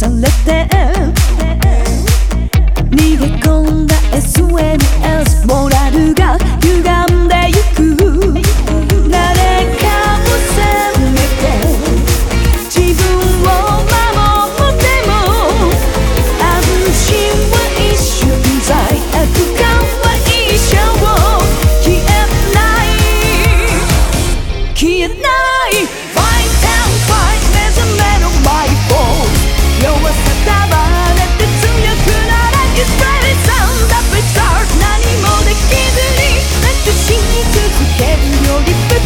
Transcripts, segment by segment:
sen lätt it är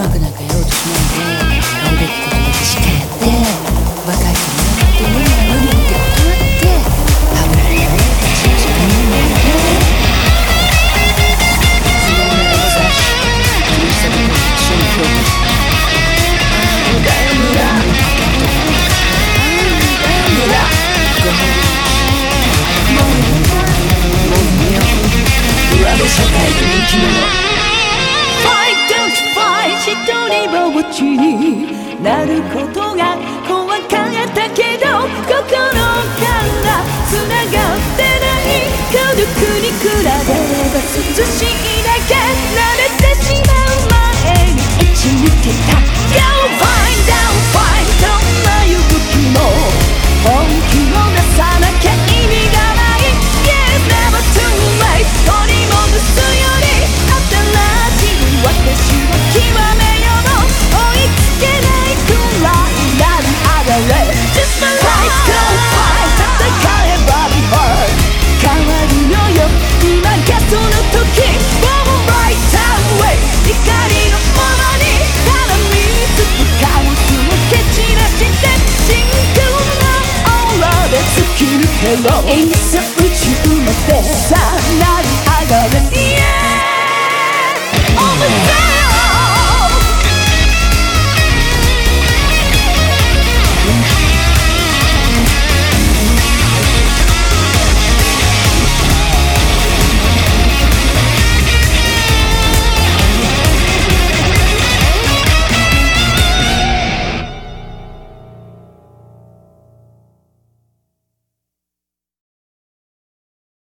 I'm Ama gına kaya otuşmaya ちになることが